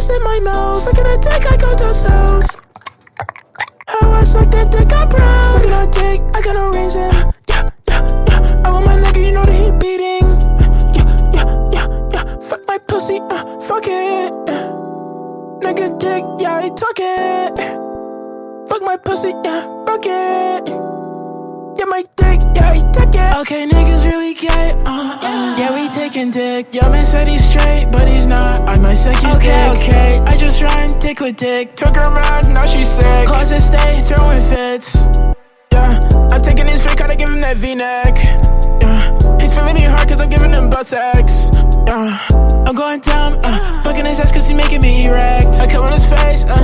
taste in my mouth. Look at the dick, I go to south. How I suck that dick, I'm proud. Look at that dick, I got no reason. Yeah, yeah, yeah. I want my nigga, you know that he beating. Yeah, yeah, yeah, yeah. Fuck my pussy, uh, fuck it. Nigga dick, yeah, he talk it. Fuck my pussy, yeah, fuck it. Yeah, my dick, yeah, he took it. Okay, niggas really gay, uh, uh. Yeah, we taking dick. Yo, man said he's straight, but he's not. I might suck dick with dick. Took her around, now she's sick. Closet stay, throwing fits. Yeah, I'm taking his fake, gotta give him that v-neck. Yeah, he's feeling me hard cause I'm giving him butt sex. Yeah, I'm going down, uh, fucking his ass cause he making me erect. I come on his face, uh,